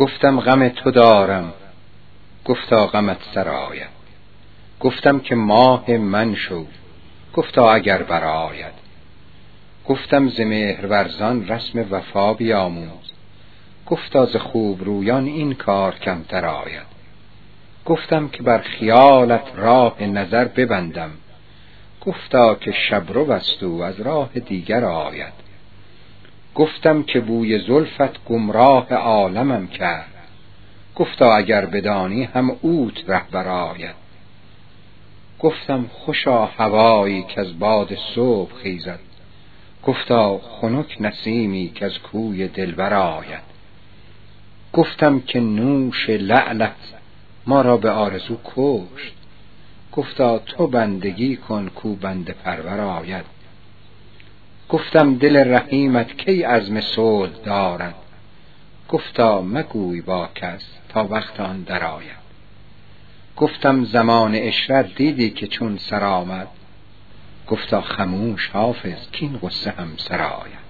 گفتم غم تو دارم. گفتا غمت سرآید گفتم که ماه من شو. گفتا اگر برآید. گفتم ز مهرورزان رسم وفا بیاموز. گفتا ز خوب رویان این کار کمتر آید. گفتم که بر خیالت راه نظر ببندم. گفتا که شبرو است او از راه دیگر آید. گفتم که بوی زلفت گمراه عالمم کرد. گفتا اگر بدانی هم اوت رهبر آید. گفتم خوشا هوایی از باد صبح خیزد. گفتا خنک نسیمی از کوی دلبر آید. گفتم که نوش لعلت ما را به آرزو کشت. گفتا تو بندگی کن کو بنده پرور آید. گفتم دل رحیمت کی عزم صلح دارد؟ گفتا مگوی با کس تا وقت آن درآید. گفتم زمان عشرت دیدی که چون سر آمد؟ گفتا خموش حافظ کین غصه هم سر آید.